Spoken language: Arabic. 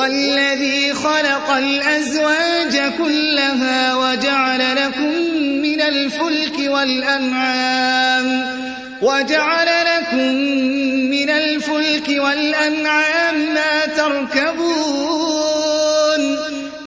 والذي خلق الأزواج كلها وجعل لكم من الفلك والأنعام وجعل لكم من الفلك والأنعام ما تركبون